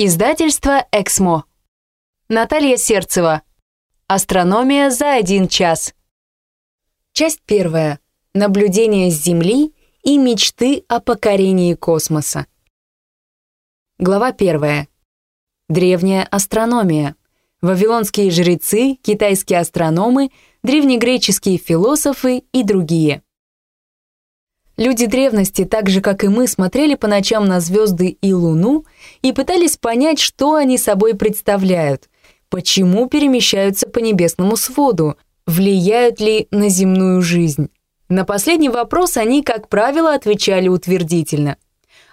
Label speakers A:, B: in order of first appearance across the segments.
A: Издательство «Эксмо». Наталья Сердцева. Астрономия за один час. Часть первая. Наблюдение с Земли и мечты о покорении космоса. Глава первая. Древняя астрономия. Вавилонские жрецы, китайские астрономы, древнегреческие философы и другие. Люди древности, так же как и мы, смотрели по ночам на звезды и Луну и пытались понять, что они собой представляют, почему перемещаются по небесному своду, влияют ли на земную жизнь. На последний вопрос они, как правило, отвечали утвердительно.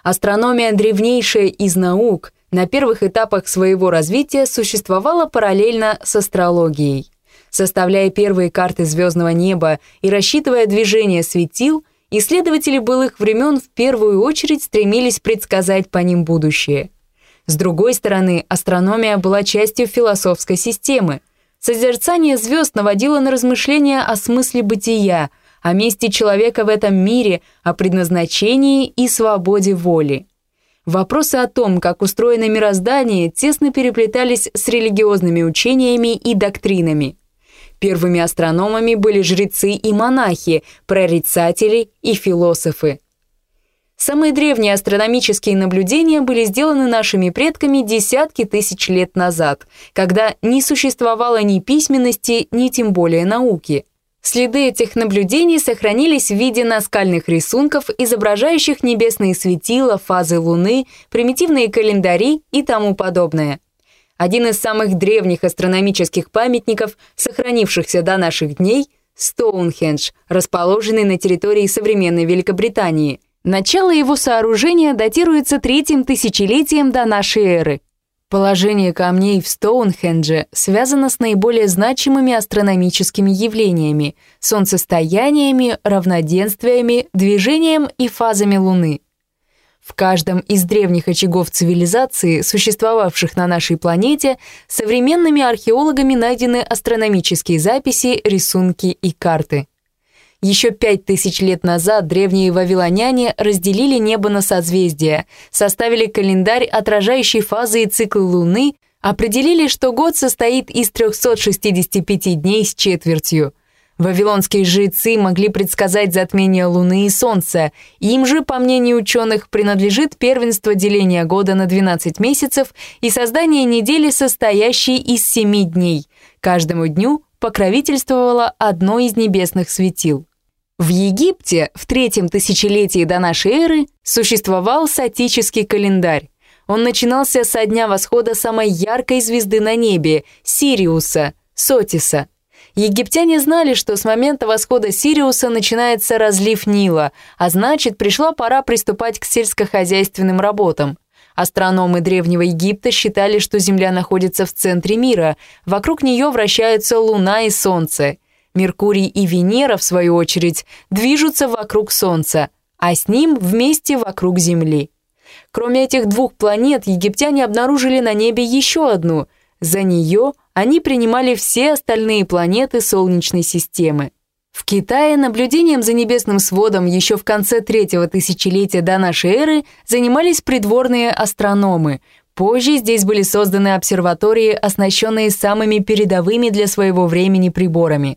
A: Астрономия древнейшая из наук на первых этапах своего развития существовала параллельно с астрологией. Составляя первые карты звездного неба и рассчитывая движение светил – Исследователи былых времен в первую очередь стремились предсказать по ним будущее. С другой стороны, астрономия была частью философской системы. Созерцание звезд наводило на размышления о смысле бытия, о месте человека в этом мире, о предназначении и свободе воли. Вопросы о том, как устроено мироздание, тесно переплетались с религиозными учениями и доктринами – Первыми астрономами были жрецы и монахи, прорицатели и философы. Самые древние астрономические наблюдения были сделаны нашими предками десятки тысяч лет назад, когда не существовало ни письменности, ни тем более науки. Следы этих наблюдений сохранились в виде наскальных рисунков, изображающих небесные светила, фазы Луны, примитивные календари и тому подобное – один из самых древних астрономических памятников, сохранившихся до наших дней, Стоунхендж, расположенный на территории современной Великобритании. Начало его сооружения датируется третьим тысячелетием до нашей эры. Положение камней в Стоунхендже связано с наиболее значимыми астрономическими явлениями – солнцестояниями, равноденствиями, движением и фазами Луны – в каждом из древних очагов цивилизации, существовавших на нашей планете, современными археологами найдены астрономические записи, рисунки и карты. Еще пять тысяч лет назад древние вавилоняне разделили небо на созвездия, составили календарь, отражающий фазы и циклы Луны, определили, что год состоит из 365 дней с четвертью – Вавилонские жрецы могли предсказать затмение Луны и Солнца. Им же, по мнению ученых, принадлежит первенство деления года на 12 месяцев и создание недели, состоящей из 7 дней. Каждому дню покровительствовало одно из небесных светил. В Египте в третьем тысячелетии до нашей эры существовал сатический календарь. Он начинался со дня восхода самой яркой звезды на небе – Сириуса, Сотиса – Египтяне знали, что с момента восхода Сириуса начинается разлив Нила, а значит, пришла пора приступать к сельскохозяйственным работам. Астрономы Древнего Египта считали, что Земля находится в центре мира, вокруг нее вращаются Луна и Солнце. Меркурий и Венера, в свою очередь, движутся вокруг Солнца, а с ним вместе вокруг Земли. Кроме этих двух планет, египтяне обнаружили на небе еще одну. За нее – они принимали все остальные планеты Солнечной системы. В Китае наблюдением за небесным сводом еще в конце третьего тысячелетия до нашей эры занимались придворные астрономы. Позже здесь были созданы обсерватории, оснащенные самыми передовыми для своего времени приборами.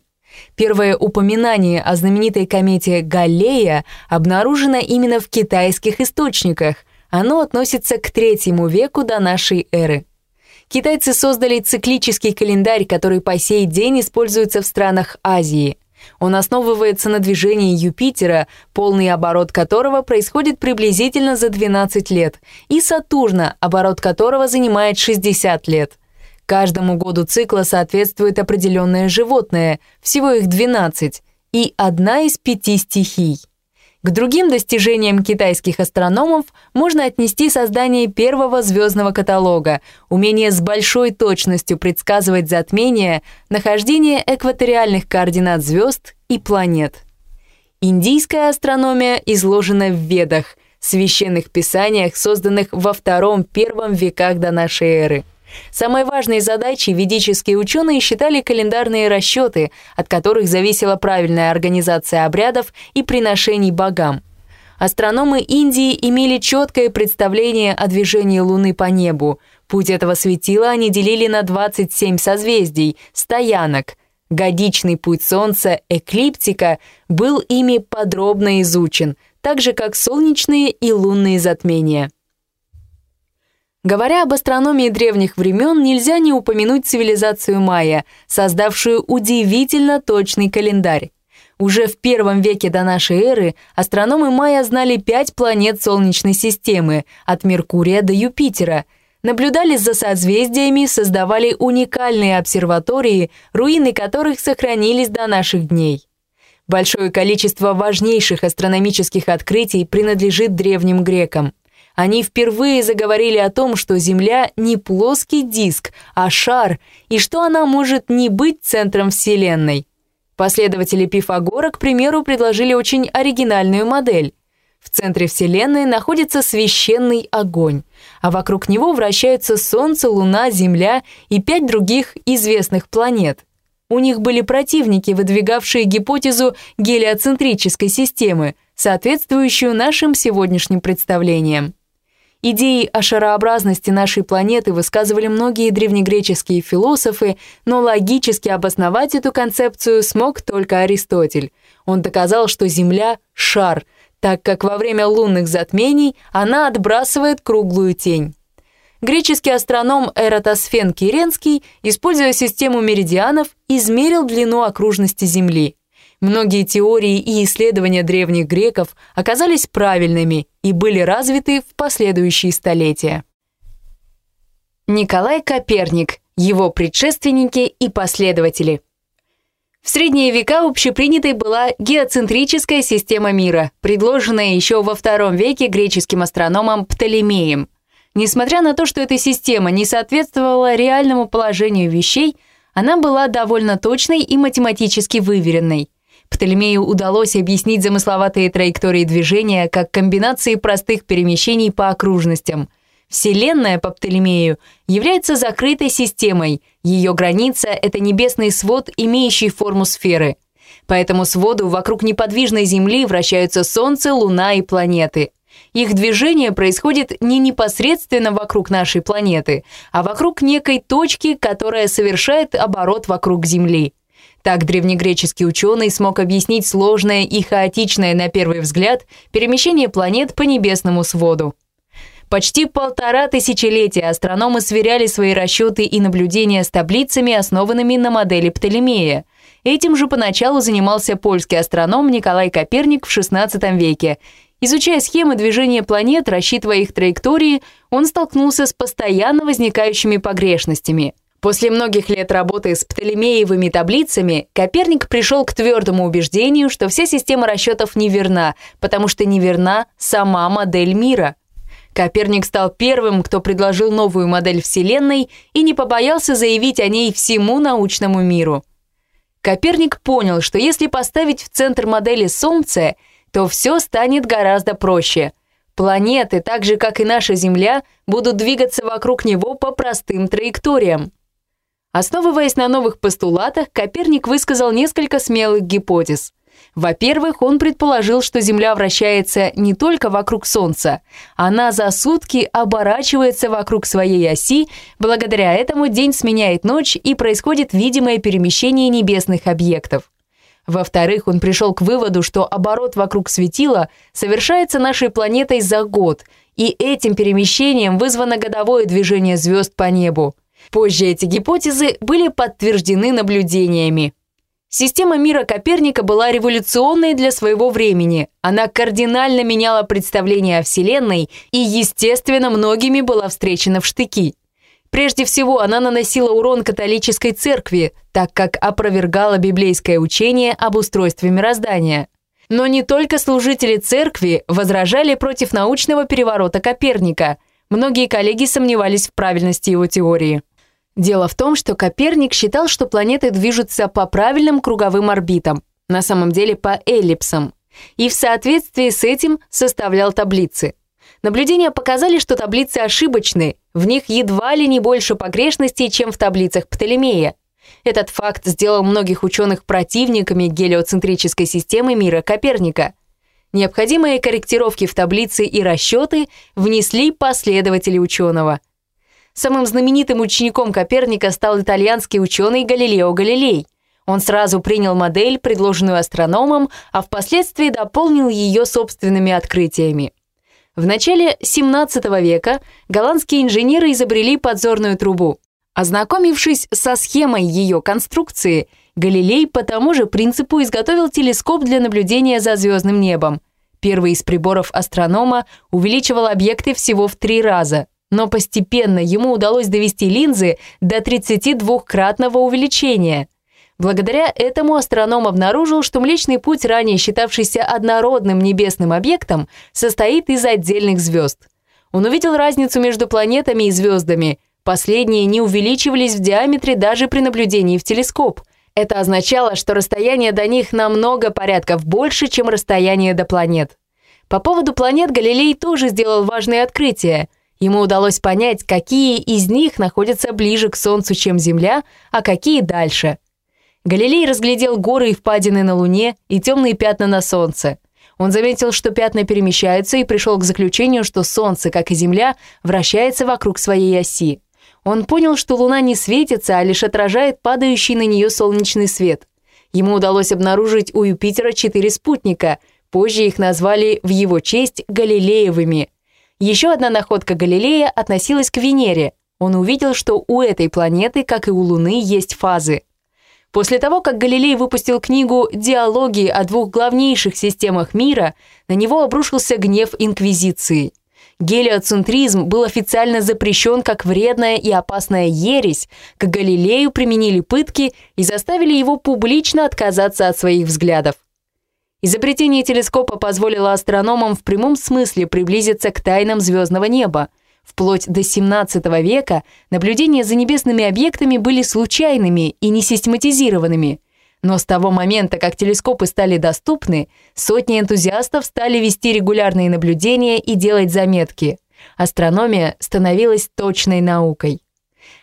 A: Первое упоминание о знаменитой комете Галлея обнаружено именно в китайских источниках. Оно относится к третьему веку до нашей эры. Китайцы создали циклический календарь, который по сей день используется в странах Азии. Он основывается на движении Юпитера, полный оборот которого происходит приблизительно за 12 лет, и Сатурна, оборот которого занимает 60 лет. Каждому году цикла соответствует определенное животное, всего их 12, и одна из пяти стихий. К другим достижениям китайских астрономов можно отнести создание первого звездного каталога, умение с большой точностью предсказывать затмения, нахождение экваториальных координат звезд и планет. Индийская астрономия изложена в Ведах, священных писаниях, созданных во втором-первом веках до нашей эры – Самой важной задачей ведические ученые считали календарные расчеты, от которых зависела правильная организация обрядов и приношений богам. Астрономы Индии имели четкое представление о движении Луны по небу. Путь этого светила они делили на 27 созвездий, стоянок. Годичный путь Солнца, эклиптика, был ими подробно изучен, так же как солнечные и лунные затмения. Говоря об астрономии древних времен, нельзя не упомянуть цивилизацию майя, создавшую удивительно точный календарь. Уже в первом веке до нашей эры астрономы майя знали пять планет Солнечной системы, от Меркурия до Юпитера, наблюдали за созвездиями, создавали уникальные обсерватории, руины которых сохранились до наших дней. Большое количество важнейших астрономических открытий принадлежит древним грекам – они впервые заговорили о том, что Земля не плоский диск, а шар, и что она может не быть центром Вселенной. Последователи Пифагора, к примеру, предложили очень оригинальную модель. В центре Вселенной находится священный огонь, а вокруг него вращаются Солнце, Луна, Земля и пять других известных планет. У них были противники, выдвигавшие гипотезу гелиоцентрической системы, соответствующую нашим сегодняшним представлениям. Идеи о шарообразности нашей планеты высказывали многие древнегреческие философы, но логически обосновать эту концепцию смог только Аристотель. Он доказал, что Земля — шар, так как во время лунных затмений она отбрасывает круглую тень. Греческий астроном Эратосфен Киренский, используя систему меридианов, измерил длину окружности Земли. Многие теории и исследования древних греков оказались правильными и были развиты в последующие столетия. Николай Коперник, его предшественники и последователи. В средние века общепринятой была геоцентрическая система мира, предложенная еще во II веке греческим астрономом Птолемеем. Несмотря на то, что эта система не соответствовала реальному положению вещей, она была довольно точной и математически выверенной – Птолемею удалось объяснить замысловатые траектории движения как комбинации простых перемещений по окружностям. Вселенная по Птолемею является закрытой системой, ее граница — это небесный свод, имеющий форму сферы. По этому своду вокруг неподвижной Земли вращаются Солнце, Луна и планеты. Их движение происходит не непосредственно вокруг нашей планеты, а вокруг некой точки, которая совершает оборот вокруг Земли. Так древнегреческий ученый смог объяснить сложное и хаотичное на первый взгляд перемещение планет по небесному своду. Почти полтора тысячелетия астрономы сверяли свои расчеты и наблюдения с таблицами, основанными на модели Птолемея. Этим же поначалу занимался польский астроном Николай Коперник в XVI веке. Изучая схемы движения планет, рассчитывая их траектории, он столкнулся с постоянно возникающими погрешностями – После многих лет работы с Птолемеевыми таблицами Коперник пришел к твердому убеждению, что вся система расчетов неверна, потому что неверна сама модель мира. Коперник стал первым, кто предложил новую модель Вселенной и не побоялся заявить о ней всему научному миру. Коперник понял, что если поставить в центр модели Солнце, то все станет гораздо проще. Планеты, так же как и наша Земля, будут двигаться вокруг него по простым траекториям. Основываясь на новых постулатах, Коперник высказал несколько смелых гипотез. Во-первых, он предположил, что Земля вращается не только вокруг Солнца, она за сутки оборачивается вокруг своей оси, благодаря этому день сменяет ночь и происходит видимое перемещение небесных объектов. Во-вторых, он пришел к выводу, что оборот вокруг светила совершается нашей планетой за год, и этим перемещением вызвано годовое движение звезд по небу. Позже эти гипотезы были подтверждены наблюдениями. Система мира Коперника была революционной для своего времени. Она кардинально меняла представление о Вселенной и, естественно, многими была встречена в штыки. Прежде всего, она наносила урон католической церкви, так как опровергала библейское учение об устройстве мироздания. Но не только служители церкви возражали против научного переворота Коперника. Многие коллеги сомневались в правильности его теории. Дело в том, что Коперник считал, что планеты движутся по правильным круговым орбитам, на самом деле по эллипсам, и в соответствии с этим составлял таблицы. Наблюдения показали, что таблицы ошибочны, в них едва ли не больше погрешностей, чем в таблицах Птолемея. Этот факт сделал многих ученых противниками гелиоцентрической системы мира Коперника. Необходимые корректировки в таблице и расчеты внесли последователи ученого. Самым знаменитым учеником Коперника стал итальянский ученый Галилео Галилей. Он сразу принял модель, предложенную астрономом, а впоследствии дополнил ее собственными открытиями. В начале 17 века голландские инженеры изобрели подзорную трубу. Ознакомившись со схемой ее конструкции, Галилей по тому же принципу изготовил телескоп для наблюдения за звездным небом. Первый из приборов астронома увеличивал объекты всего в три раза, но постепенно ему удалось довести линзы до 32-кратного увеличения. Благодаря этому астроном обнаружил, что Млечный Путь, ранее считавшийся однородным небесным объектом, состоит из отдельных звезд. Он увидел разницу между планетами и звездами. Последние не увеличивались в диаметре даже при наблюдении в телескоп – это означало, что расстояние до них намного порядков больше, чем расстояние до планет. По поводу планет Галилей тоже сделал важное открытие. Ему удалось понять, какие из них находятся ближе к Солнцу, чем Земля, а какие дальше. Галилей разглядел горы и впадины на Луне и темные пятна на Солнце. Он заметил, что пятна перемещаются и пришел к заключению, что Солнце, как и Земля, вращается вокруг своей оси. Он понял, что Луна не светится, а лишь отражает падающий на нее солнечный свет. Ему удалось обнаружить у Юпитера четыре спутника. Позже их назвали в его честь Галилеевыми. Еще одна находка Галилея относилась к Венере. Он увидел, что у этой планеты, как и у Луны, есть фазы. После того, как Галилей выпустил книгу «Диалоги о двух главнейших системах мира», на него обрушился гнев Инквизиции – Гелиоцентризм был официально запрещен как вредная и опасная ересь, к Галилею применили пытки и заставили его публично отказаться от своих взглядов. Изобретение телескопа позволило астрономам в прямом смысле приблизиться к тайнам звездного неба. Вплоть до 17 века наблюдения за небесными объектами были случайными и несистематизированными – но с того момента, как телескопы стали доступны, сотни энтузиастов стали вести регулярные наблюдения и делать заметки. Астрономия становилась точной наукой.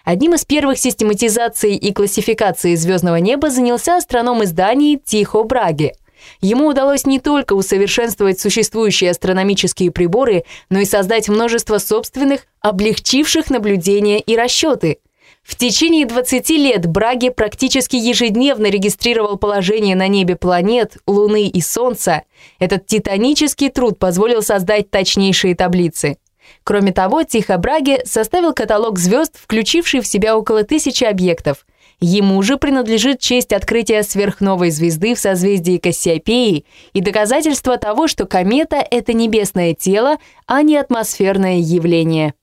A: Одним из первых систематизаций и классификации звездного неба занялся астроном из Дании Тихо Браге. Ему удалось не только усовершенствовать существующие астрономические приборы, но и создать множество собственных, облегчивших наблюдения и расчеты – в течение 20 лет Браги практически ежедневно регистрировал положение на небе планет, Луны и Солнца. Этот титанический труд позволил создать точнейшие таблицы. Кроме того, Тихо Браги составил каталог звезд, включивший в себя около тысячи объектов. Ему же принадлежит честь открытия сверхновой звезды в созвездии Кассиопеи и доказательство того, что комета — это небесное тело, а не атмосферное явление.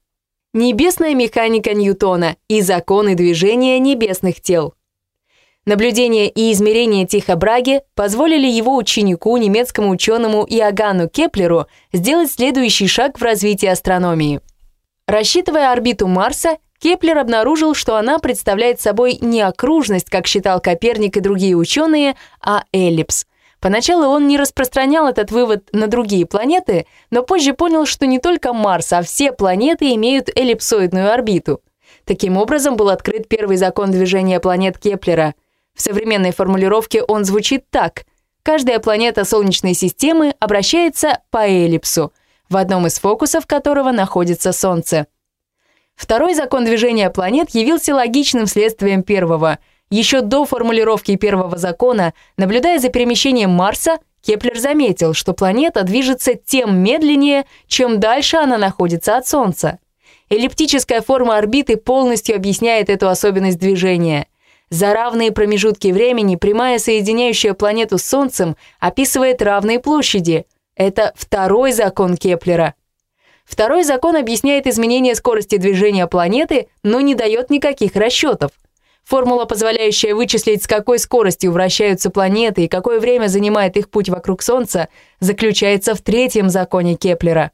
A: Небесная механика Ньютона и законы движения небесных тел. Наблюдения и измерения Тихо Браги позволили его ученику, немецкому ученому Иоганну Кеплеру, сделать следующий шаг в развитии астрономии. Рассчитывая орбиту Марса, Кеплер обнаружил, что она представляет собой не окружность, как считал Коперник и другие ученые, а эллипс – Поначалу он не распространял этот вывод на другие планеты, но позже понял, что не только Марс, а все планеты имеют эллипсоидную орбиту. Таким образом был открыт первый закон движения планет Кеплера. В современной формулировке он звучит так. Каждая планета Солнечной системы обращается по эллипсу, в одном из фокусов которого находится Солнце. Второй закон движения планет явился логичным следствием первого – еще до формулировки первого закона, наблюдая за перемещением Марса, Кеплер заметил, что планета движется тем медленнее, чем дальше она находится от Солнца. Эллиптическая форма орбиты полностью объясняет эту особенность движения. За равные промежутки времени прямая, соединяющая планету с Солнцем, описывает равные площади. Это второй закон Кеплера. Второй закон объясняет изменение скорости движения планеты, но не дает никаких расчетов. Формула, позволяющая вычислить, с какой скоростью вращаются планеты и какое время занимает их путь вокруг Солнца, заключается в третьем законе Кеплера.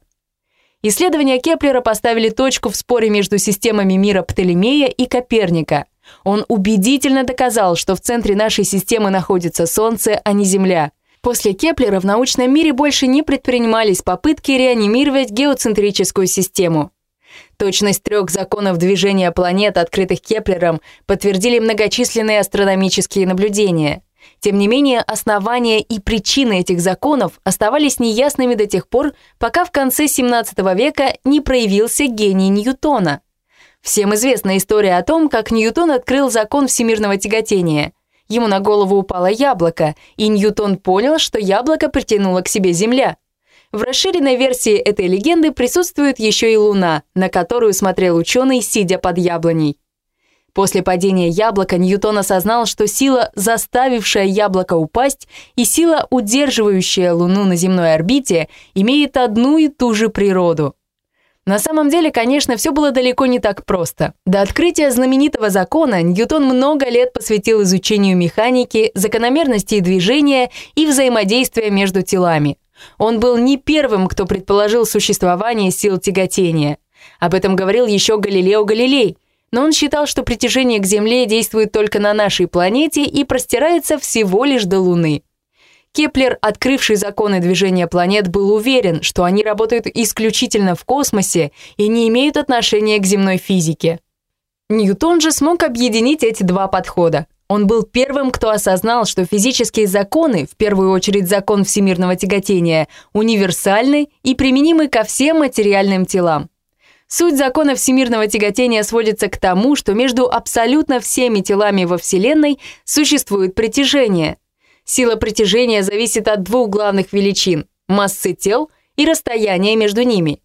A: Исследования Кеплера поставили точку в споре между системами мира Птолемея и Коперника. Он убедительно доказал, что в центре нашей системы находится Солнце, а не Земля. После Кеплера в научном мире больше не предпринимались попытки реанимировать геоцентрическую систему. Точность трех законов движения планет, открытых Кеплером, подтвердили многочисленные астрономические наблюдения. Тем не менее, основания и причины этих законов оставались неясными до тех пор, пока в конце 17 века не проявился гений Ньютона. Всем известна история о том, как Ньютон открыл закон всемирного тяготения. Ему на голову упало яблоко, и Ньютон понял, что яблоко притянуло к себе Земля. В расширенной версии этой легенды присутствует еще и Луна, на которую смотрел ученый, сидя под яблоней. После падения яблока Ньютон осознал, что сила, заставившая яблоко упасть, и сила, удерживающая Луну на земной орбите, имеет одну и ту же природу. На самом деле, конечно, все было далеко не так просто. До открытия знаменитого закона Ньютон много лет посвятил изучению механики, закономерностей движения и взаимодействия между телами. Он был не первым, кто предположил существование сил тяготения. Об этом говорил еще Галилео Галилей – но он считал, что притяжение к Земле действует только на нашей планете и простирается всего лишь до Луны. Кеплер, открывший законы движения планет, был уверен, что они работают исключительно в космосе и не имеют отношения к земной физике. Ньютон же смог объединить эти два подхода. Он был первым, кто осознал, что физические законы, в первую очередь закон всемирного тяготения, универсальны и применимы ко всем материальным телам. Суть закона всемирного тяготения сводится к тому, что между абсолютно всеми телами во Вселенной существует притяжение. Сила притяжения зависит от двух главных величин – массы тел и расстояния между ними.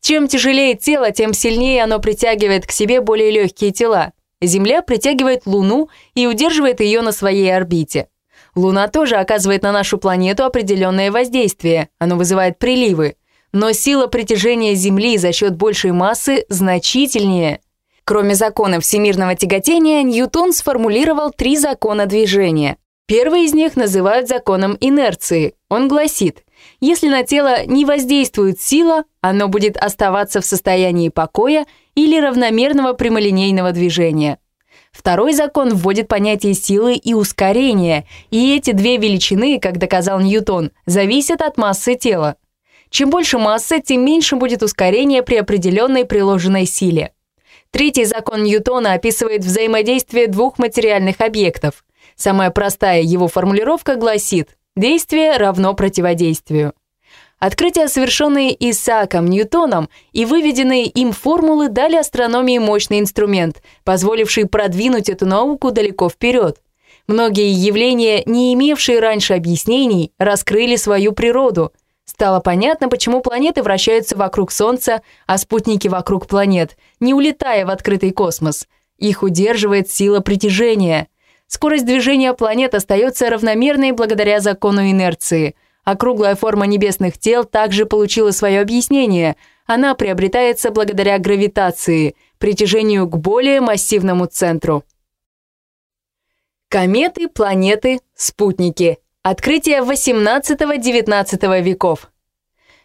A: Чем тяжелее тело, тем сильнее оно притягивает к себе более легкие тела. Земля притягивает Луну и удерживает ее на своей орбите. Луна тоже оказывает на нашу планету определенное воздействие, оно вызывает приливы – но сила притяжения Земли за счет большей массы значительнее. Кроме закона всемирного тяготения, Ньютон сформулировал три закона движения. Первый из них называют законом инерции. Он гласит, если на тело не воздействует сила, оно будет оставаться в состоянии покоя или равномерного прямолинейного движения. Второй закон вводит понятие силы и ускорения, и эти две величины, как доказал Ньютон, зависят от массы тела. Чем больше массы, тем меньше будет ускорение при определенной приложенной силе. Третий закон Ньютона описывает взаимодействие двух материальных объектов. Самая простая его формулировка гласит «действие равно противодействию». Открытия, совершенные Исааком Ньютоном и выведенные им формулы дали астрономии мощный инструмент, позволивший продвинуть эту науку далеко вперед. Многие явления, не имевшие раньше объяснений, раскрыли свою природу – Стало понятно, почему планеты вращаются вокруг Солнца, а спутники вокруг планет, не улетая в открытый космос. Их удерживает сила притяжения. Скорость движения планет остается равномерной благодаря закону инерции. Округлая форма небесных тел также получила свое объяснение. Она приобретается благодаря гравитации, притяжению к более массивному центру. Кометы, планеты, спутники – Открытие 18-19 веков.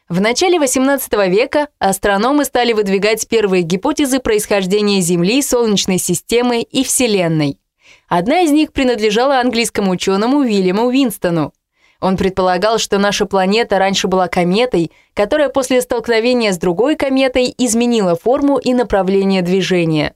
A: В начале 18 века астрономы стали выдвигать первые гипотезы происхождения Земли, Солнечной системы и Вселенной. Одна из них принадлежала английскому ученому Уильяму Уинстону. Он предполагал, что наша планета раньше была кометой, которая после столкновения с другой кометой изменила форму и направление движения.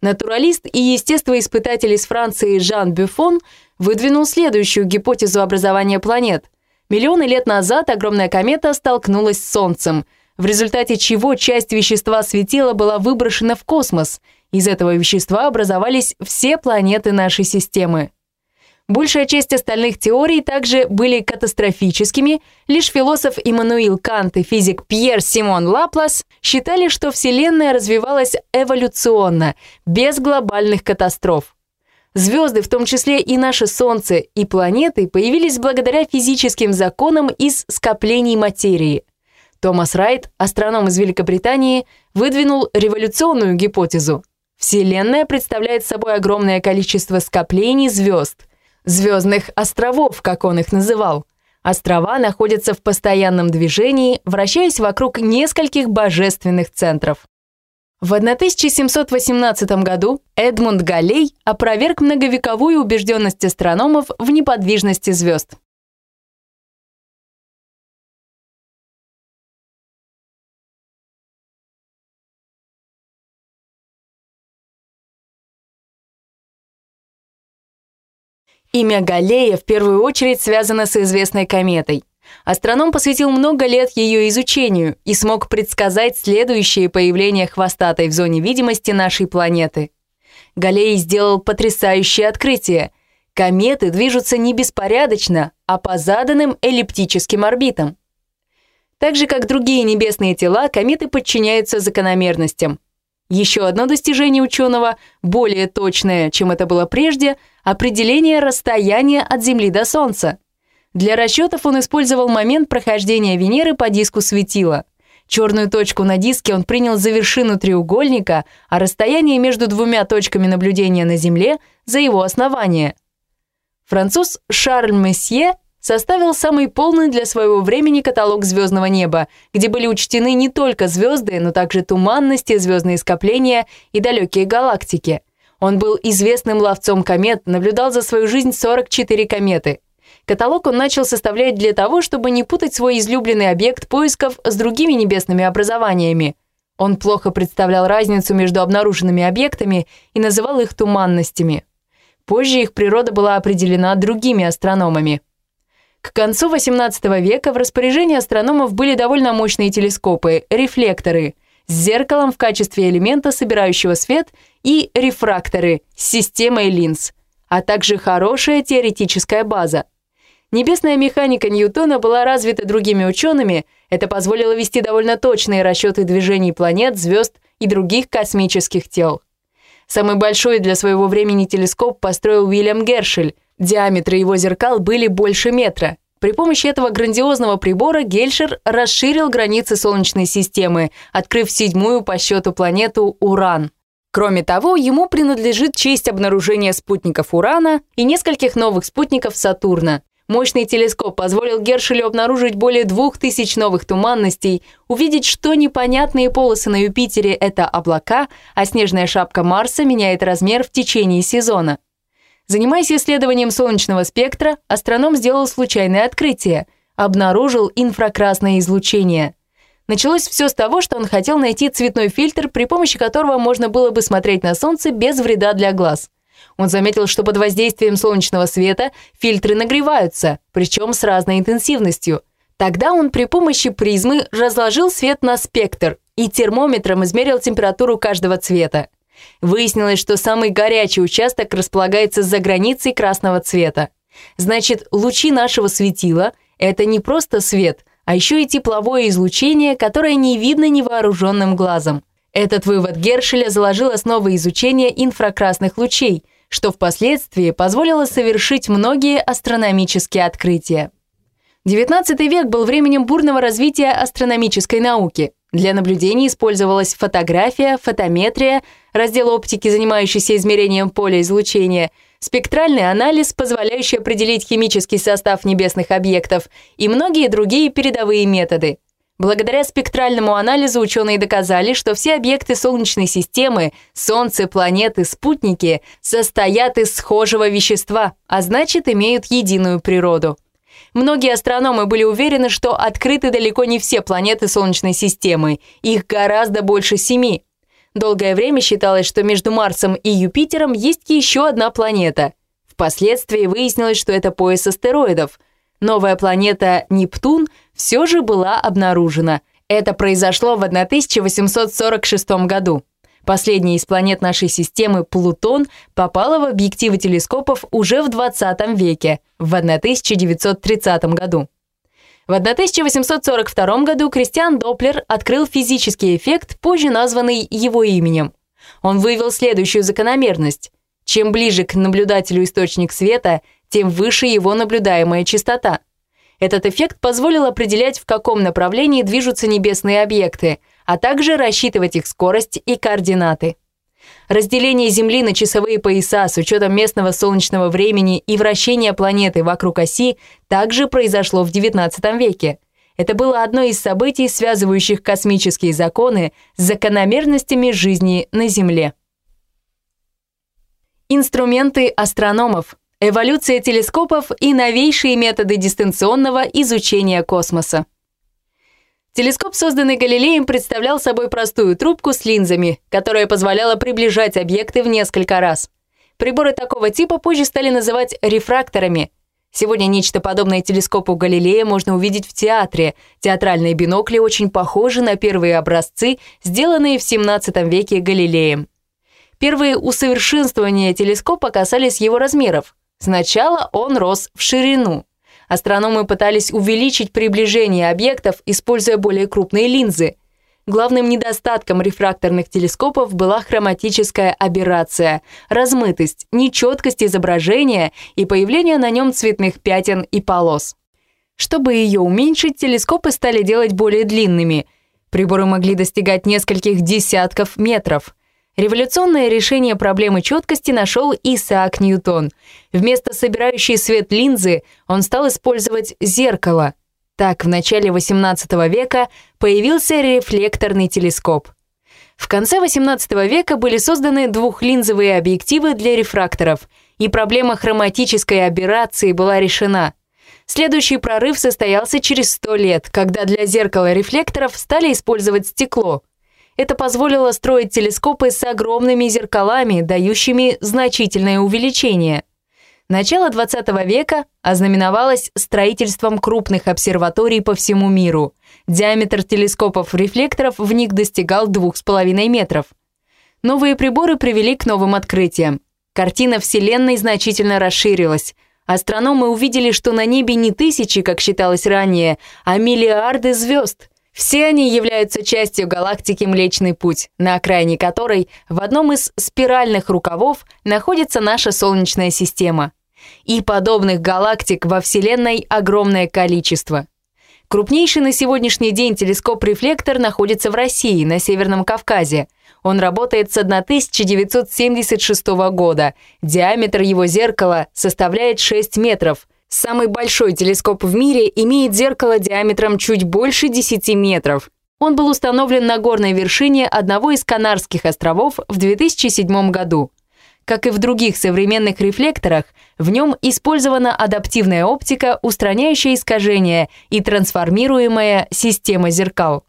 A: Натуралист и естествоиспытатель из Франции Жан Бюфон выдвинул следующую гипотезу образования планет. Миллионы лет назад огромная комета столкнулась с Солнцем, в результате чего часть вещества светила была выброшена в космос. Из этого вещества образовались все планеты нашей системы. Большая часть остальных теорий также были катастрофическими, лишь философ Иммануил Кант и физик Пьер Симон Лаплас считали, что Вселенная развивалась эволюционно, без глобальных катастроф. Звезды, в том числе и наше Солнце, и планеты, появились благодаря физическим законам из скоплений материи. Томас Райт, астроном из Великобритании, выдвинул революционную гипотезу. Вселенная представляет собой огромное количество скоплений звезд – звездных островов, как он их называл. Острова находятся в постоянном движении, вращаясь вокруг нескольких божественных центров. В 1718 году Эдмунд Галлей опроверг многовековую убежденность астрономов в неподвижности звезд. Имя Галлея в первую очередь связано с известной кометой. Астроном посвятил много лет ее изучению и смог предсказать следующее появление хвостатой в зоне видимости нашей планеты. Галлей сделал потрясающее открытие. Кометы движутся не беспорядочно, а по заданным эллиптическим орбитам. Так же, как другие небесные тела, кометы подчиняются закономерностям. Еще одно достижение ученого, более точное, чем это было прежде, определение расстояния от Земли до Солнца. Для расчетов он использовал момент прохождения Венеры по диску светила. Черную точку на диске он принял за вершину треугольника, а расстояние между двумя точками наблюдения на Земле – за его основание. Француз Шарль Месье составил самый полный для своего времени каталог звездного неба, где были учтены не только звезды, но также туманности, звездные скопления и далекие галактики. Он был известным ловцом комет, наблюдал за свою жизнь 44 кометы. Каталог он начал составлять для того, чтобы не путать свой излюбленный объект поисков с другими небесными образованиями. Он плохо представлял разницу между обнаруженными объектами и называл их туманностями. Позже их природа была определена другими астрономами. К концу XVIII века в распоряжении астрономов были довольно мощные телескопы, рефлекторы, с зеркалом в качестве элемента, собирающего свет, и рефракторы с системой линз, а также хорошая теоретическая база. Небесная механика Ньютона была развита другими учеными, это позволило вести довольно точные расчеты движений планет, звезд и других космических тел. Самый большой для своего времени телескоп построил Уильям Гершель – Диаметры его зеркал были больше метра. При помощи этого грандиозного прибора Гельшер расширил границы Солнечной системы, открыв седьмую по счету планету Уран. Кроме того, ему принадлежит честь обнаружения спутников Урана и нескольких новых спутников Сатурна. Мощный телескоп позволил Гершелю обнаружить более двух тысяч новых туманностей, увидеть, что непонятные полосы на Юпитере – это облака, а снежная шапка Марса меняет размер в течение сезона. Занимаясь исследованием солнечного спектра, астроном сделал случайное открытие – обнаружил инфракрасное излучение. Началось все с того, что он хотел найти цветной фильтр, при помощи которого можно было бы смотреть на Солнце без вреда для глаз. Он заметил, что под воздействием солнечного света фильтры нагреваются, причем с разной интенсивностью. Тогда он при помощи призмы разложил свет на спектр и термометром измерил температуру каждого цвета. Выяснилось, что самый горячий участок располагается за границей красного цвета. Значит, лучи нашего светила – это не просто свет, а еще и тепловое излучение, которое не видно невооруженным глазом. Этот вывод Гершеля заложил основы изучения инфракрасных лучей, что впоследствии позволило совершить многие астрономические открытия. XIX век был временем бурного развития астрономической науки. Для наблюдений использовалась фотография, фотометрия, раздел оптики, занимающийся измерением поля излучения, спектральный анализ, позволяющий определить химический состав небесных объектов и многие другие передовые методы. Благодаря спектральному анализу ученые доказали, что все объекты Солнечной системы, Солнце, планеты, спутники состоят из схожего вещества, а значит имеют единую природу. Многие астрономы были уверены, что открыты далеко не все планеты Солнечной системы, их гораздо больше семи. Долгое время считалось, что между Марсом и Юпитером есть еще одна планета. Впоследствии выяснилось, что это пояс астероидов. Новая планета Нептун все же была обнаружена. Это произошло в 1846 году. Последняя из планет нашей системы, Плутон, попала в объективы телескопов уже в 20 веке, в 1930 году. В 1842 году Кристиан Доплер открыл физический эффект, позже названный его именем. Он выявил следующую закономерность. Чем ближе к наблюдателю источник света, тем выше его наблюдаемая частота. Этот эффект позволил определять, в каком направлении движутся небесные объекты – а также рассчитывать их скорость и координаты. Разделение Земли на часовые пояса с учетом местного солнечного времени и вращения планеты вокруг оси также произошло в XIX веке. Это было одно из событий, связывающих космические законы с закономерностями жизни на Земле. Инструменты астрономов, эволюция телескопов и новейшие методы дистанционного изучения космоса. Телескоп, созданный Галилеем, представлял собой простую трубку с линзами, которая позволяла приближать объекты в несколько раз. Приборы такого типа позже стали называть рефракторами. Сегодня нечто подобное телескопу Галилея можно увидеть в театре. Театральные бинокли очень похожи на первые образцы, сделанные в 17 веке Галилеем. Первые усовершенствования телескопа касались его размеров. Сначала он рос в ширину. Астрономы пытались увеличить приближение объектов, используя более крупные линзы. Главным недостатком рефракторных телескопов была хроматическая аберрация, размытость, нечеткость изображения и появление на нем цветных пятен и полос. Чтобы ее уменьшить, телескопы стали делать более длинными. Приборы могли достигать нескольких десятков метров. Революционное решение проблемы четкости нашел Исаак Ньютон. Вместо собирающей свет линзы он стал использовать зеркало. Так, в начале XVIII века появился рефлекторный телескоп. В конце XVIII века были созданы двухлинзовые объективы для рефракторов, и проблема хроматической аберрации была решена. Следующий прорыв состоялся через 100 лет, когда для зеркала рефлекторов стали использовать стекло – это позволило строить телескопы с огромными зеркалами, дающими значительное увеличение. Начало 20 века ознаменовалось строительством крупных обсерваторий по всему миру. Диаметр телескопов-рефлекторов в них достигал 2,5 метров. Новые приборы привели к новым открытиям. Картина Вселенной значительно расширилась. Астрономы увидели, что на небе не тысячи, как считалось ранее, а миллиарды звезд – все они являются частью галактики Млечный Путь, на окраине которой в одном из спиральных рукавов находится наша Солнечная система. И подобных галактик во Вселенной огромное количество. Крупнейший на сегодняшний день телескоп-рефлектор находится в России, на Северном Кавказе. Он работает с 1976 года. Диаметр его зеркала составляет 6 метров – Самый большой телескоп в мире имеет зеркало диаметром чуть больше 10 метров. Он был установлен на горной вершине одного из Канарских островов в 2007 году. Как и в других современных рефлекторах, в нем использована адаптивная оптика, устраняющая искажения и трансформируемая система зеркал.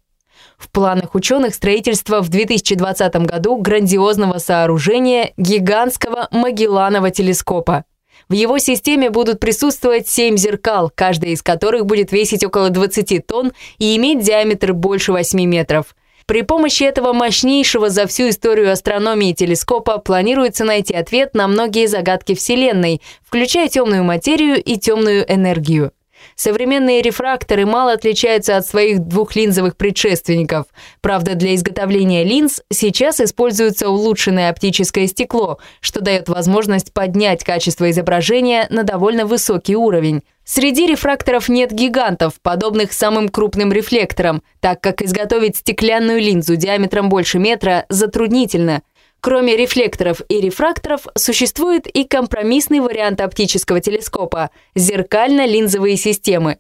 A: В планах ученых строительство в 2020 году грандиозного сооружения гигантского Магелланова телескопа – в его системе будут присутствовать 7 зеркал, каждое из которых будет весить около 20 тонн и иметь диаметр больше 8 метров. При помощи этого мощнейшего за всю историю астрономии телескопа планируется найти ответ на многие загадки Вселенной, включая темную материю и темную энергию. Современные рефракторы мало отличаются от своих двухлинзовых предшественников. Правда, для изготовления линз сейчас используется улучшенное оптическое стекло, что дает возможность поднять качество изображения на довольно высокий уровень. Среди рефракторов нет гигантов, подобных самым крупным рефлекторам, так как изготовить стеклянную линзу диаметром больше метра затруднительно – Кроме рефлекторов и рефракторов, существует и компромиссный вариант оптического телескопа – зеркально-линзовые системы.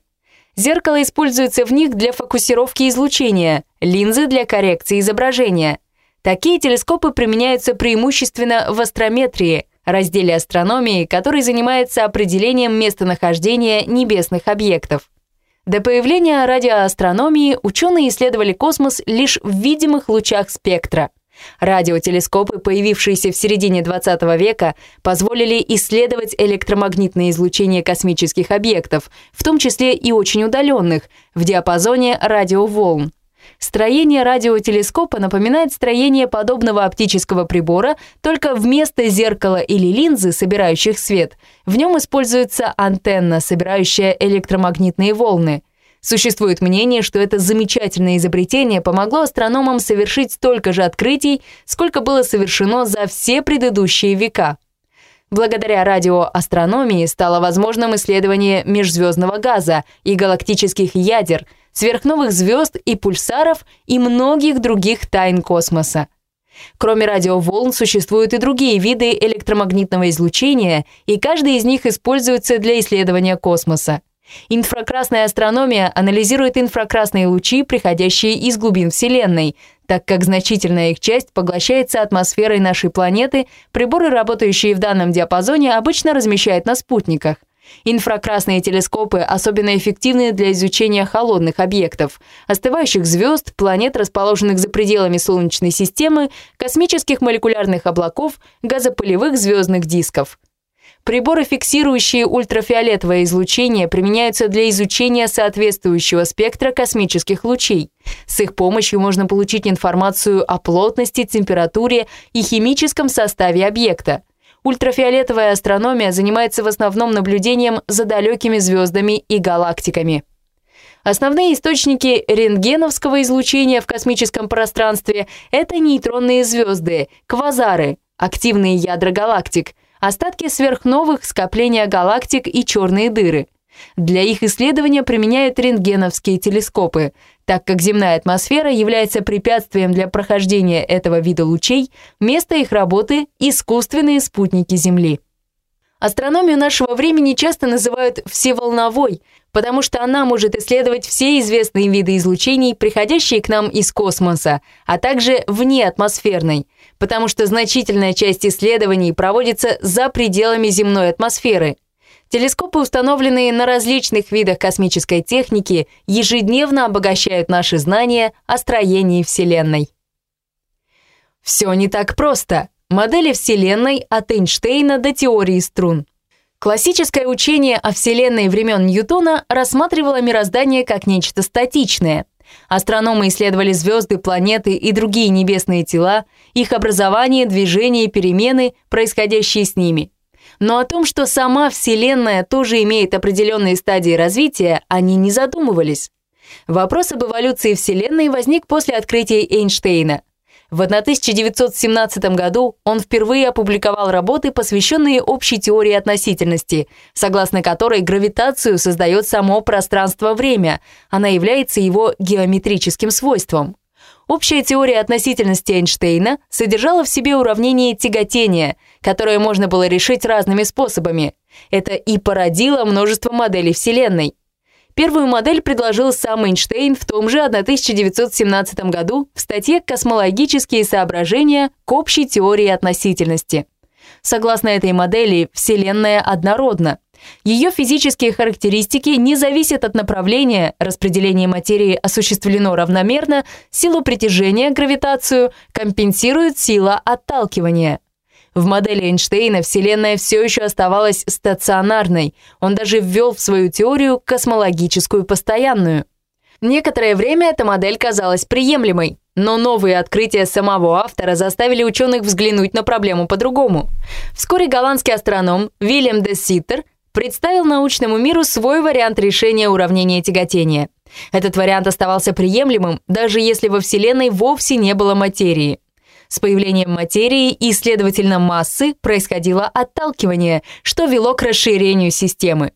A: Зеркало используется в них для фокусировки излучения, линзы для коррекции изображения. Такие телескопы применяются преимущественно в астрометрии, разделе астрономии, который занимается определением местонахождения небесных объектов. До появления радиоастрономии ученые исследовали космос лишь в видимых лучах спектра – Радиотелескопы, появившиеся в середине 20 века, позволили исследовать электромагнитное излучение космических объектов, в том числе и очень удаленных, в диапазоне радиоволн. Строение радиотелескопа напоминает строение подобного оптического прибора, только вместо зеркала или линзы, собирающих свет, в нем используется антенна, собирающая электромагнитные волны. Существует мнение, что это замечательное изобретение помогло астрономам совершить столько же открытий, сколько было совершено за все предыдущие века. Благодаря радиоастрономии стало возможным исследование межзвездного газа и галактических ядер, сверхновых звезд и пульсаров и многих других тайн космоса. Кроме радиоволн существуют и другие виды электромагнитного излучения, и каждый из них используется для исследования космоса. Инфракрасная астрономия анализирует инфракрасные лучи, приходящие из глубин Вселенной. Так как значительная их часть поглощается атмосферой нашей планеты, приборы, работающие в данном диапазоне, обычно размещают на спутниках. Инфракрасные телескопы особенно эффективны для изучения холодных объектов, остывающих звезд, планет, расположенных за пределами Солнечной системы, космических молекулярных облаков, газопылевых звездных дисков. Приборы, фиксирующие ультрафиолетовое излучение, применяются для изучения соответствующего спектра космических лучей. С их помощью можно получить информацию о плотности, температуре и химическом составе объекта. Ультрафиолетовая астрономия занимается в основном наблюдением за далекими звездами и галактиками. Основные источники рентгеновского излучения в космическом пространстве – это нейтронные звезды, квазары, активные ядра галактик, остатки сверхновых, скопления галактик и черные дыры. Для их исследования применяют рентгеновские телескопы, так как земная атмосфера является препятствием для прохождения этого вида лучей, место их работы – искусственные спутники Земли. Астрономию нашего времени часто называют всеволновой, потому что она может исследовать все известные виды излучений, приходящие к нам из космоса, а также вне атмосферной, потому что значительная часть исследований проводится за пределами земной атмосферы – Телескопы, установленные на различных видах космической техники, ежедневно обогащают наши знания о строении Вселенной. Все не так просто. Модели Вселенной от Эйнштейна до теории струн. Классическое учение о Вселенной времен Ньютона рассматривало мироздание как нечто статичное. Астрономы исследовали звезды, планеты и другие небесные тела, их образование, движение и перемены, происходящие с ними – но о том, что сама Вселенная тоже имеет определенные стадии развития, они не задумывались. Вопрос об эволюции Вселенной возник после открытия Эйнштейна. В 1917 году он впервые опубликовал работы, посвященные общей теории относительности, согласно которой гравитацию создает само пространство-время, она является его геометрическим свойством. Общая теория относительности Эйнштейна содержала в себе уравнение тяготения, которое можно было решить разными способами. Это и породило множество моделей Вселенной. Первую модель предложил сам Эйнштейн в том же 1917 году в статье «Космологические соображения к общей теории относительности». Согласно этой модели, Вселенная однородна – ее физические характеристики не зависят от направления, распределение материи осуществлено равномерно, силу притяжения, гравитацию, компенсирует сила отталкивания. В модели Эйнштейна Вселенная все еще оставалась стационарной, он даже ввел в свою теорию космологическую постоянную. Некоторое время эта модель казалась приемлемой, но новые открытия самого автора заставили ученых взглянуть на проблему по-другому. Вскоре голландский астроном Вильям де Ситтер представил научному миру свой вариант решения уравнения тяготения. Этот вариант оставался приемлемым, даже если во Вселенной вовсе не было материи. С появлением материи и, следовательно, массы происходило отталкивание, что вело к расширению системы.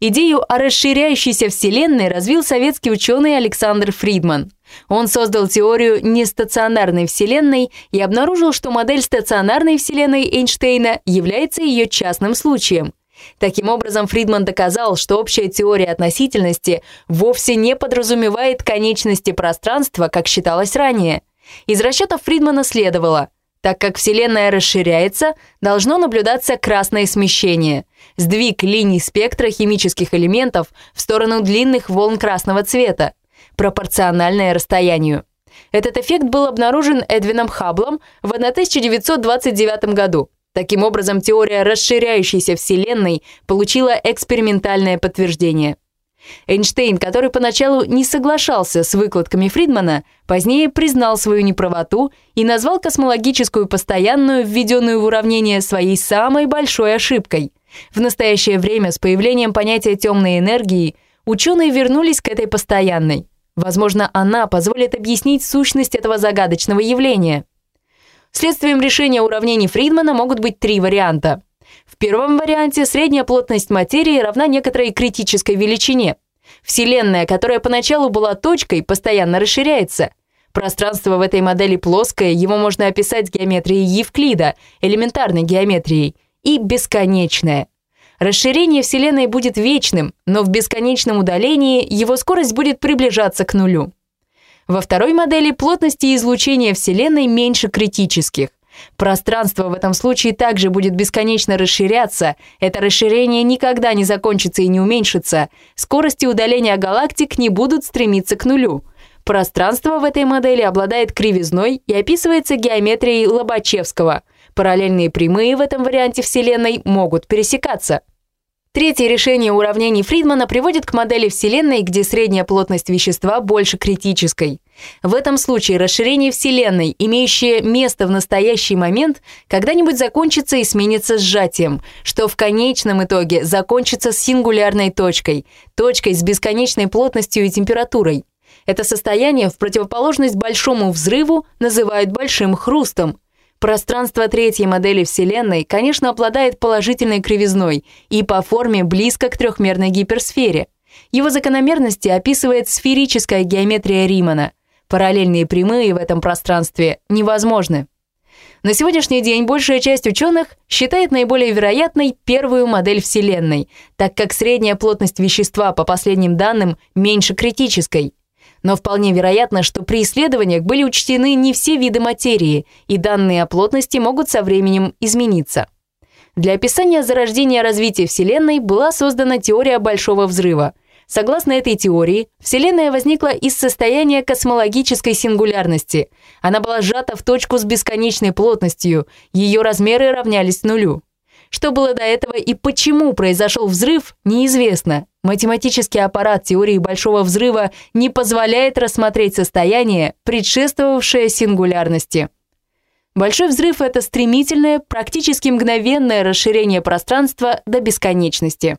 A: Идею о расширяющейся Вселенной развил советский ученый Александр Фридман. Он создал теорию нестационарной Вселенной и обнаружил, что модель стационарной Вселенной Эйнштейна является ее частным случаем. Таким образом, Фридман доказал, что общая теория относительности вовсе не подразумевает конечности пространства, как считалось ранее. Из расчетов Фридмана следовало, так как Вселенная расширяется, должно наблюдаться красное смещение, сдвиг линий спектра химических элементов в сторону длинных волн красного цвета, пропорциональное расстоянию. Этот эффект был обнаружен Эдвином Хабблом в 1929 году. Таким образом, теория расширяющейся Вселенной получила экспериментальное подтверждение. Эйнштейн, который поначалу не соглашался с выкладками Фридмана, позднее признал свою неправоту и назвал космологическую постоянную, введенную в уравнение, своей самой большой ошибкой. В настоящее время с появлением понятия темной энергии ученые вернулись к этой постоянной. Возможно, она позволит объяснить сущность этого загадочного явления. Следствием решения уравнений Фридмана могут быть три варианта. Первом варианте средняя плотность материи равна некоторой критической величине. Вселенная, которая поначалу была точкой, постоянно расширяется. Пространство в этой модели плоское, его можно описать геометрией Евклида, элементарной геометрией, и бесконечное. Расширение Вселенной будет вечным, но в бесконечном удалении его скорость будет приближаться к нулю. Во второй модели плотности излучения Вселенной меньше критических. Пространство в этом случае также будет бесконечно расширяться, это расширение никогда не закончится и не уменьшится, скорости удаления галактик не будут стремиться к нулю. Пространство в этой модели обладает кривизной и описывается геометрией Лобачевского. Параллельные прямые в этом варианте Вселенной могут пересекаться. Третье решение уравнений Фридмана приводит к модели Вселенной, где средняя плотность вещества больше критической. В этом случае расширение Вселенной, имеющее место в настоящий момент, когда-нибудь закончится и сменится сжатием, что в конечном итоге закончится сингулярной точкой, точкой с бесконечной плотностью и температурой. Это состояние в противоположность большому взрыву называют большим хрустом – Пространство третьей модели Вселенной, конечно, обладает положительной кривизной и по форме близко к трехмерной гиперсфере. Его закономерности описывает сферическая геометрия Римана. Параллельные прямые в этом пространстве невозможны. На сегодняшний день большая часть ученых считает наиболее вероятной первую модель Вселенной, так как средняя плотность вещества, по последним данным, меньше критической. Но вполне вероятно, что при исследованиях были учтены не все виды материи, и данные о плотности могут со временем измениться. Для описания зарождения развития Вселенной была создана теория Большого Взрыва. Согласно этой теории, Вселенная возникла из состояния космологической сингулярности. Она была сжата в точку с бесконечной плотностью, ее размеры равнялись нулю. Что было до этого и почему произошел взрыв, неизвестно. Математический аппарат теории Большого Взрыва не позволяет рассмотреть состояние, предшествовавшее сингулярности. Большой взрыв – это стремительное, практически мгновенное расширение пространства до бесконечности.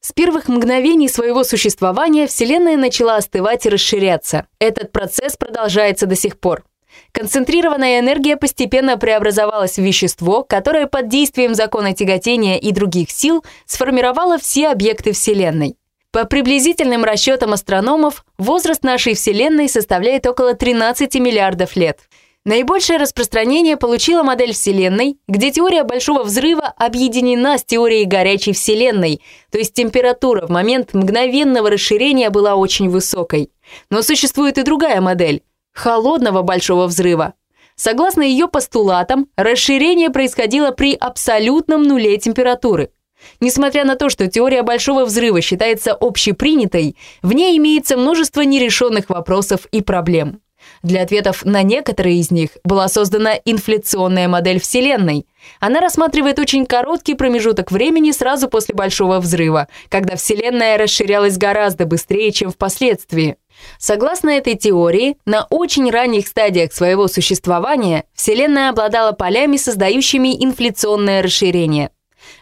A: С первых мгновений своего существования Вселенная начала остывать и расширяться. Этот процесс продолжается до сих пор. Концентрированная энергия постепенно преобразовалась в вещество, которое под действием закона тяготения и других сил сформировало все объекты Вселенной. По приблизительным расчетам астрономов, возраст нашей Вселенной составляет около 13 миллиардов лет. Наибольшее распространение получила модель Вселенной, где теория Большого Взрыва объединена с теорией горячей Вселенной, то есть температура в момент мгновенного расширения была очень высокой. Но существует и другая модель холодного большого взрыва. Согласно ее постулатам, расширение происходило при абсолютном нуле температуры. Несмотря на то, что теория Большого Взрыва считается общепринятой, в ней имеется множество нерешенных вопросов и проблем. Для ответов на некоторые из них была создана инфляционная модель Вселенной. Она рассматривает очень короткий промежуток времени сразу после Большого Взрыва, когда Вселенная расширялась гораздо быстрее, чем впоследствии. Согласно этой теории, на очень ранних стадиях своего существования Вселенная обладала полями, создающими инфляционное расширение.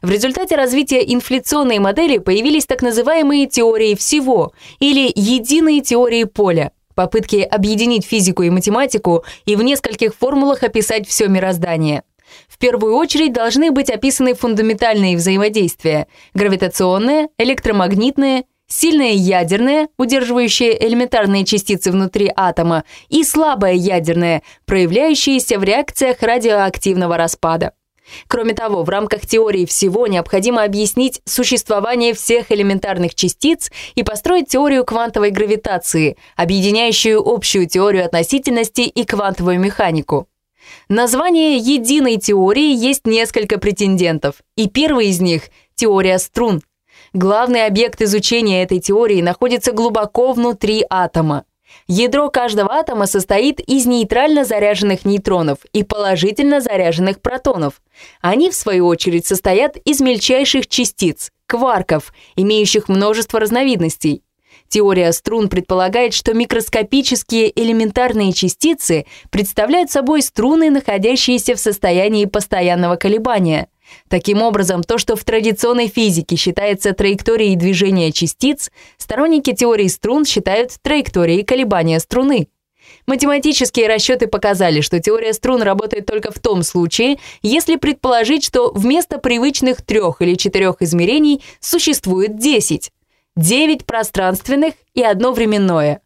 A: В результате развития инфляционной модели появились так называемые теории всего или единые теории поля, попытки объединить физику и математику и в нескольких формулах описать все мироздание. В первую очередь должны быть описаны фундаментальные взаимодействия – гравитационное, электромагнитное – сильное ядерное, удерживающее элементарные частицы внутри атома, и слабое ядерное, проявляющееся в реакциях радиоактивного распада. Кроме того, в рамках теории всего необходимо объяснить существование всех элементарных частиц и построить теорию квантовой гравитации, объединяющую общую теорию относительности и квантовую механику. Название единой теории есть несколько претендентов, и первый из них – теория струн – Главный объект изучения этой теории находится глубоко внутри атома. Ядро каждого атома состоит из нейтрально заряженных нейтронов и положительно заряженных протонов. Они, в свою очередь, состоят из мельчайших частиц, кварков, имеющих множество разновидностей. Теория струн предполагает, что микроскопические элементарные частицы представляют собой струны, находящиеся в состоянии постоянного колебания – Таким образом, то, что в традиционной физике считается траекторией движения частиц, сторонники теории струн считают траекторией колебания струны. Математические расчеты показали, что теория струн работает только в том случае, если предположить, что вместо привычных трех или четырех измерений существует 10. 9 пространственных и одно временное.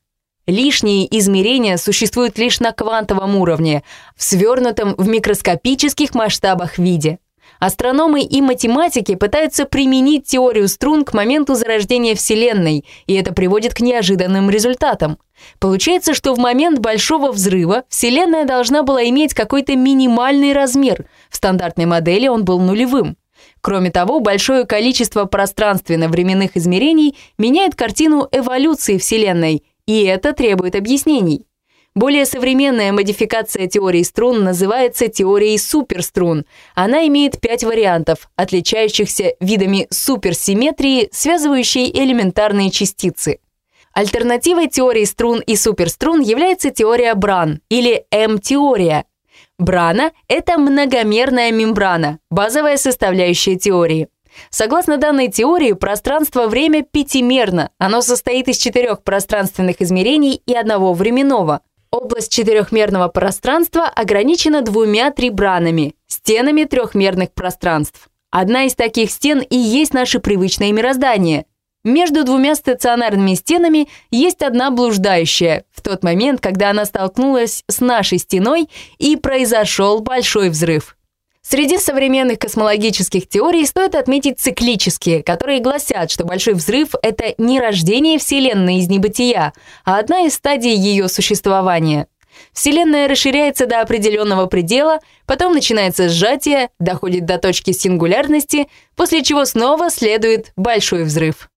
A: Лишние измерения существуют лишь на квантовом уровне, в свернутом в микроскопических масштабах виде. Астрономы и математики пытаются применить теорию струн к моменту зарождения Вселенной, и это приводит к неожиданным результатам. Получается, что в момент Большого взрыва Вселенная должна была иметь какой-то минимальный размер. В стандартной модели он был нулевым. Кроме того, большое количество пространственно-временных измерений меняет картину эволюции Вселенной, и это требует объяснений. Более современная модификация теории струн называется теорией суперструн. Она имеет пять вариантов, отличающихся видами суперсимметрии, связывающей элементарные частицы. Альтернативой теории струн и суперструн является теория Бран или М-теория. Брана – это многомерная мембрана, базовая составляющая теории. Согласно данной теории, пространство-время пятимерно. Оно состоит из четырех пространственных измерений и одного временного. Область четырехмерного пространства ограничена двумя трибранами – стенами трехмерных пространств. Одна из таких стен и есть наше привычное мироздание. Между двумя стационарными стенами есть одна блуждающая, в тот момент, когда она столкнулась с нашей стеной и произошел большой взрыв. Среди современных космологических теорий стоит отметить циклические, которые гласят, что Большой взрыв — это не рождение Вселенной из небытия, а одна из стадий ее существования. Вселенная расширяется до определенного предела, потом начинается сжатие, доходит до точки сингулярности, после чего снова следует Большой взрыв.